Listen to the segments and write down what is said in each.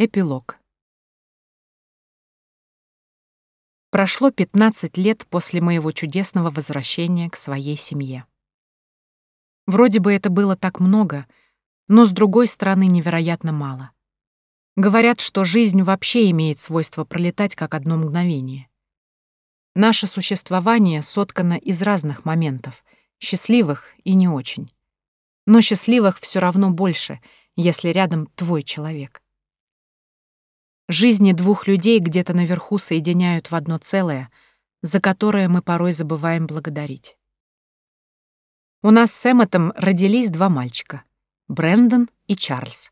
Эпилог. Прошло 15 лет после моего чудесного возвращения к своей семье. Вроде бы это было так много, но с другой стороны невероятно мало. Говорят, что жизнь вообще имеет свойство пролетать как одно мгновение. Наше существование соткано из разных моментов, счастливых и не очень. Но счастливых все равно больше, если рядом твой человек. Жизни двух людей где-то наверху соединяют в одно целое, за которое мы порой забываем благодарить. У нас с Эмметом родились два мальчика — Брэндон и Чарльз.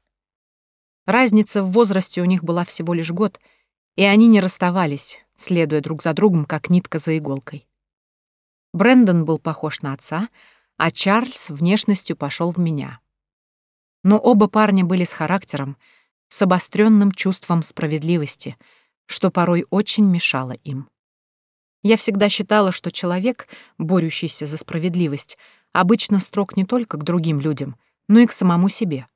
Разница в возрасте у них была всего лишь год, и они не расставались, следуя друг за другом, как нитка за иголкой. Брэндон был похож на отца, а Чарльз внешностью пошел в меня. Но оба парня были с характером — с обостренным чувством справедливости, что порой очень мешало им. Я всегда считала, что человек, борющийся за справедливость, обычно строг не только к другим людям, но и к самому себе.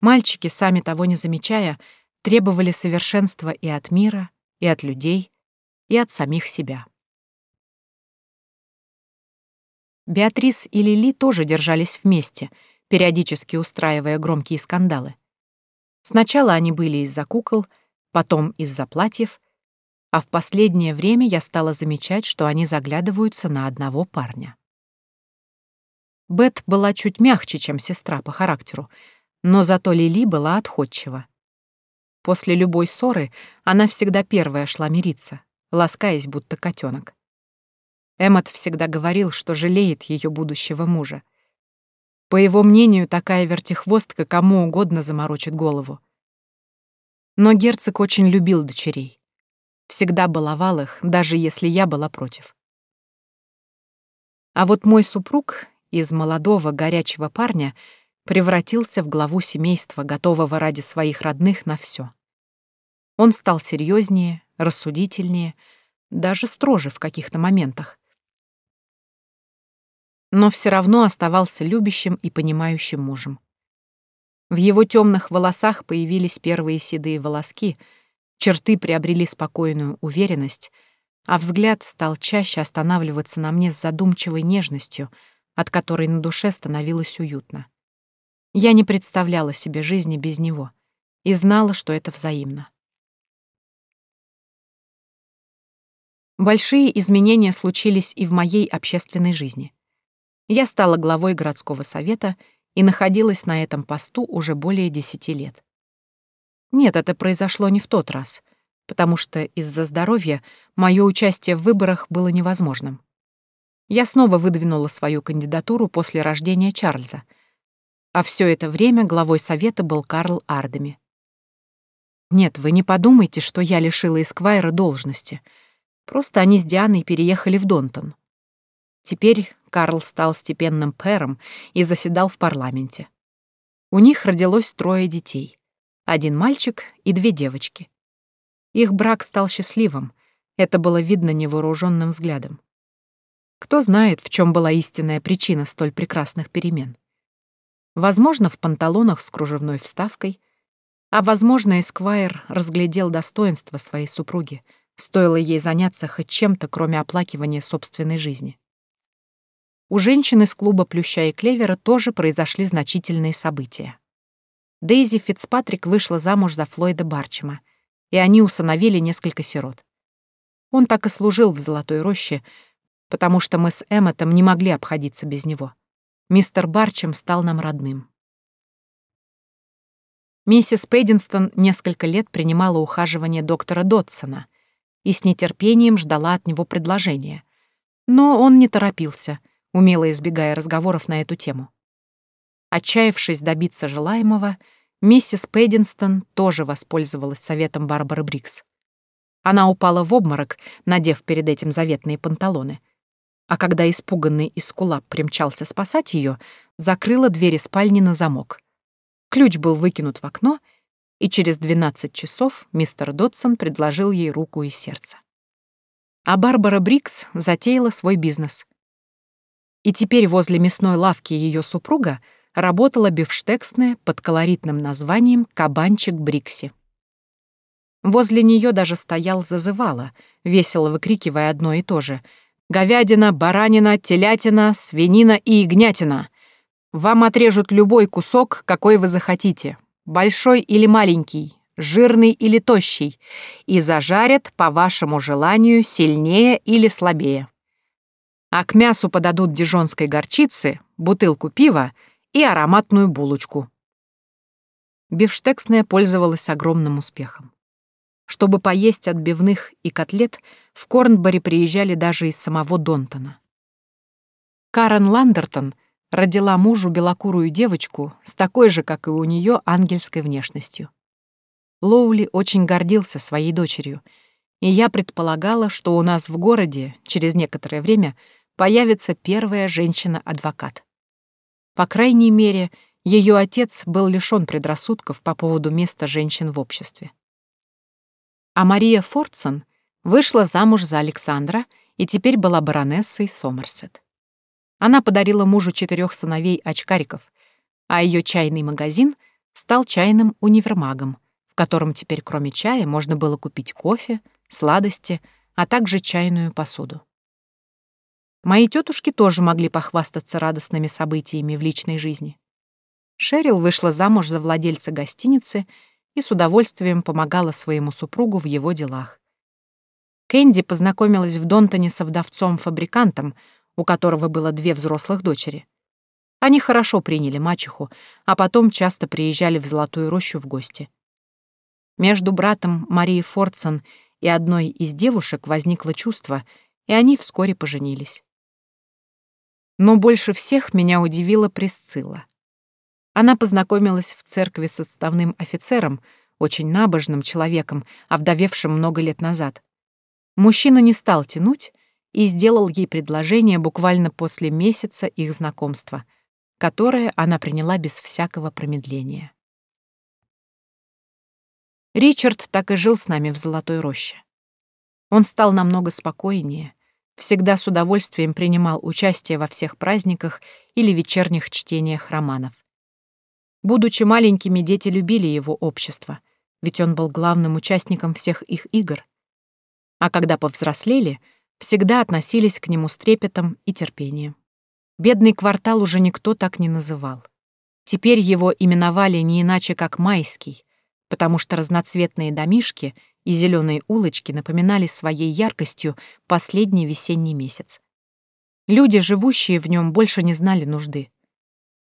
Мальчики, сами того не замечая, требовали совершенства и от мира, и от людей, и от самих себя. Беатрис и Лили тоже держались вместе, периодически устраивая громкие скандалы. Сначала они были из-за кукол, потом из-за платьев, а в последнее время я стала замечать, что они заглядываются на одного парня. Бет была чуть мягче, чем сестра по характеру, но зато Лили была отходчива. После любой ссоры она всегда первая шла мириться, ласкаясь, будто котенок. Эммот всегда говорил, что жалеет ее будущего мужа. По его мнению, такая вертихвостка кому угодно заморочит голову. Но герцог очень любил дочерей. Всегда баловал их, даже если я была против. А вот мой супруг из молодого горячего парня превратился в главу семейства, готового ради своих родных на все. Он стал серьезнее, рассудительнее, даже строже в каких-то моментах но все равно оставался любящим и понимающим мужем. В его темных волосах появились первые седые волоски, черты приобрели спокойную уверенность, а взгляд стал чаще останавливаться на мне с задумчивой нежностью, от которой на душе становилось уютно. Я не представляла себе жизни без него и знала, что это взаимно. Большие изменения случились и в моей общественной жизни. Я стала главой городского совета и находилась на этом посту уже более десяти лет. Нет, это произошло не в тот раз, потому что из-за здоровья мое участие в выборах было невозможным. Я снова выдвинула свою кандидатуру после рождения Чарльза, а все это время главой совета был Карл Ардеми. Нет, вы не подумайте, что я лишила Эсквайра должности. Просто они с Дианой переехали в Донтон. Теперь Карл стал степенным пэром и заседал в парламенте. У них родилось трое детей. Один мальчик и две девочки. Их брак стал счастливым, это было видно невооруженным взглядом. Кто знает, в чем была истинная причина столь прекрасных перемен. Возможно, в панталонах с кружевной вставкой, а, возможно, Эсквайр разглядел достоинство своей супруги, стоило ей заняться хоть чем-то, кроме оплакивания собственной жизни. У женщин из клуба Плюща и Клевера тоже произошли значительные события. Дейзи Фицпатрик вышла замуж за Флойда Барчема, и они усыновили несколько сирот. Он так и служил в Золотой роще, потому что мы с Эмметом не могли обходиться без него. Мистер Барчем стал нам родным. Миссис Пэддинстон несколько лет принимала ухаживание доктора Дотсона и с нетерпением ждала от него предложения. Но он не торопился — умело избегая разговоров на эту тему. Отчаявшись добиться желаемого, миссис Пэддинстон тоже воспользовалась советом Барбары Брикс. Она упала в обморок, надев перед этим заветные панталоны. А когда испуганный Искулап примчался спасать ее, закрыла двери спальни на замок. Ключ был выкинут в окно, и через 12 часов мистер Додсон предложил ей руку и сердце. А Барбара Брикс затеяла свой бизнес — и теперь возле мясной лавки ее супруга работала бифштексная под колоритным названием «Кабанчик Брикси». Возле нее даже стоял зазывало, весело выкрикивая одно и то же. «Говядина, баранина, телятина, свинина и ягнятина. Вам отрежут любой кусок, какой вы захотите, большой или маленький, жирный или тощий, и зажарят по вашему желанию сильнее или слабее. А к мясу подадут дижонской горчицы, бутылку пива и ароматную булочку». Бифштексная пользовалась огромным успехом. Чтобы поесть отбивных и котлет, в Корнборе приезжали даже из самого Донтона. Карен Ландертон родила мужу белокурую девочку с такой же, как и у нее, ангельской внешностью. Лоули очень гордился своей дочерью, и я предполагала, что у нас в городе через некоторое время появится первая женщина-адвокат. По крайней мере, ее отец был лишён предрассудков по поводу места женщин в обществе. А Мария Фордсон вышла замуж за Александра и теперь была баронессой Сомерсет. Она подарила мужу четырех сыновей-очкариков, а ее чайный магазин стал чайным универмагом, в котором теперь кроме чая можно было купить кофе, сладости, а также чайную посуду. Мои тетушки тоже могли похвастаться радостными событиями в личной жизни. Шерил вышла замуж за владельца гостиницы и с удовольствием помогала своему супругу в его делах. Кэнди познакомилась в Донтоне со вдовцом-фабрикантом, у которого было две взрослых дочери. Они хорошо приняли мачеху, а потом часто приезжали в Золотую рощу в гости. Между братом Марии Фордсон и одной из девушек возникло чувство, и они вскоре поженились. Но больше всех меня удивила Пресцилла. Она познакомилась в церкви с отставным офицером, очень набожным человеком, овдовевшим много лет назад. Мужчина не стал тянуть и сделал ей предложение буквально после месяца их знакомства, которое она приняла без всякого промедления. Ричард так и жил с нами в Золотой роще. Он стал намного спокойнее, всегда с удовольствием принимал участие во всех праздниках или вечерних чтениях романов. Будучи маленькими, дети любили его общество, ведь он был главным участником всех их игр. А когда повзрослели, всегда относились к нему с трепетом и терпением. Бедный квартал уже никто так не называл. Теперь его именовали не иначе, как Майский, потому что разноцветные домишки и зеленые улочки напоминали своей яркостью последний весенний месяц. Люди, живущие в нем, больше не знали нужды.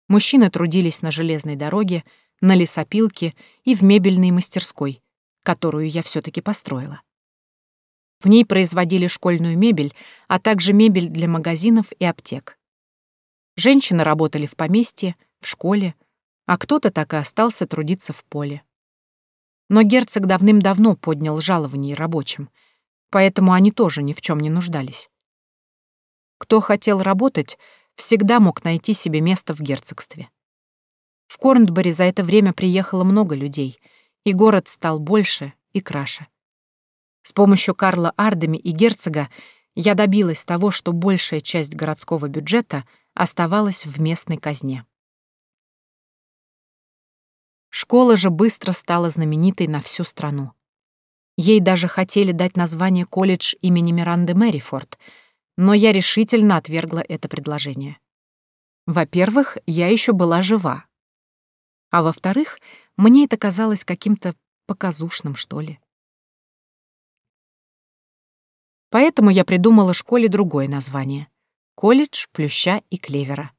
Мужчины трудились на железной дороге, на лесопилке и в мебельной мастерской, которую я все таки построила. В ней производили школьную мебель, а также мебель для магазинов и аптек. Женщины работали в поместье, в школе, а кто-то так и остался трудиться в поле. Но герцог давным-давно поднял жалование рабочим, поэтому они тоже ни в чем не нуждались. Кто хотел работать, всегда мог найти себе место в герцогстве. В Корнтбери за это время приехало много людей, и город стал больше и краше. С помощью Карла Ардеми и герцога я добилась того, что большая часть городского бюджета оставалась в местной казне. Школа же быстро стала знаменитой на всю страну. Ей даже хотели дать название колледж имени Миранды Мэрифорд — но я решительно отвергла это предложение. Во-первых, я еще была жива. А во-вторых, мне это казалось каким-то показушным, что ли. Поэтому я придумала школе другое название — «Колледж Плюща и Клевера».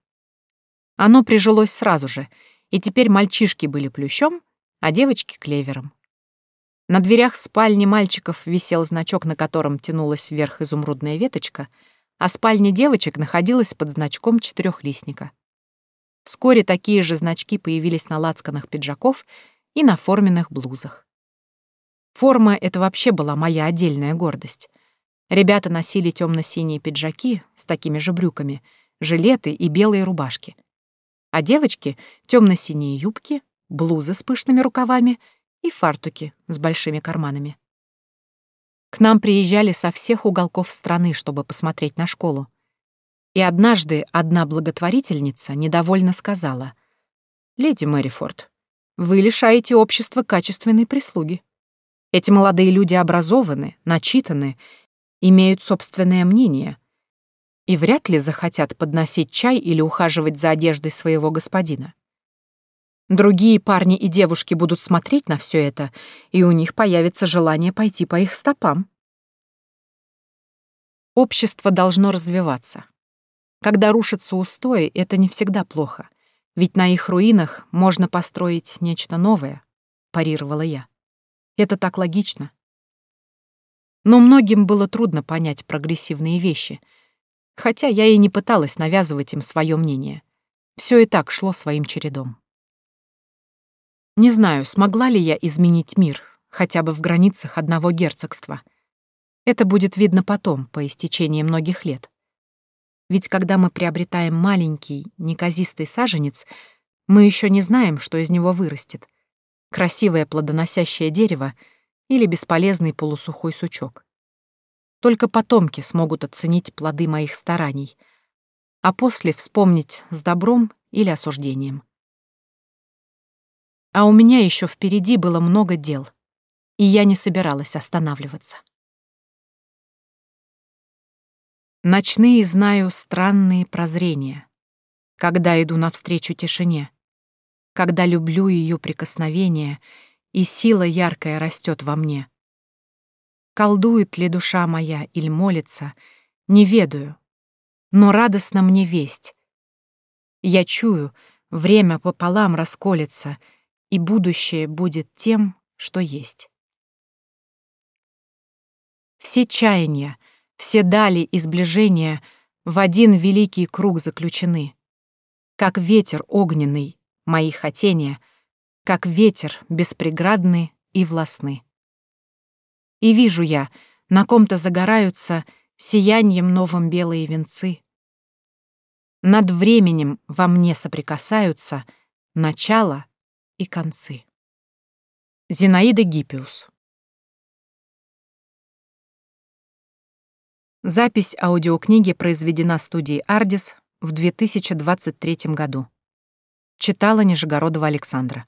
Оно прижилось сразу же, и теперь мальчишки были плющом, а девочки — клевером. На дверях спальни мальчиков висел значок, на котором тянулась вверх изумрудная веточка, а спальня девочек находилась под значком четырехлистника. Вскоре такие же значки появились на лацканах пиджаков и на форменных блузах. Форма — это вообще была моя отдельная гордость. Ребята носили темно-синие пиджаки с такими же брюками, жилеты и белые рубашки. А девочки — темно-синие юбки, блузы с пышными рукавами — и фартуки с большими карманами. К нам приезжали со всех уголков страны, чтобы посмотреть на школу. И однажды одна благотворительница недовольно сказала, Леди Мэрифорд, вы лишаете общества качественной прислуги. Эти молодые люди образованы, начитаны, имеют собственное мнение и вряд ли захотят подносить чай или ухаживать за одеждой своего господина. Другие парни и девушки будут смотреть на все это, и у них появится желание пойти по их стопам. Общество должно развиваться. Когда рушатся устои, это не всегда плохо, ведь на их руинах можно построить нечто новое, парировала я. Это так логично. Но многим было трудно понять прогрессивные вещи, хотя я и не пыталась навязывать им свое мнение. Все и так шло своим чередом. Не знаю, смогла ли я изменить мир, хотя бы в границах одного герцогства. Это будет видно потом, по истечении многих лет. Ведь когда мы приобретаем маленький, неказистый саженец, мы еще не знаем, что из него вырастет. Красивое плодоносящее дерево или бесполезный полусухой сучок. Только потомки смогут оценить плоды моих стараний, а после вспомнить с добром или осуждением. А у меня еще впереди было много дел, и я не собиралась останавливаться. Ночные знаю странные прозрения, когда иду навстречу тишине, когда люблю ее прикосновение, и сила яркая растет во мне. Колдует ли душа моя или молится, не ведаю, но радостно мне весть. Я чую, время пополам расколется, и будущее будет тем, что есть. Все чаяния, все дали и сближения в один великий круг заключены. Как ветер огненный, мои хотения, как ветер беспреградны и властны. И вижу я, на ком-то загораются сиянием новым белые венцы. Над временем во мне соприкасаются начало и концы. Зинаида Гиппиус Запись аудиокниги произведена студией «Ардис» в 2023 году. Читала Нижегородова Александра.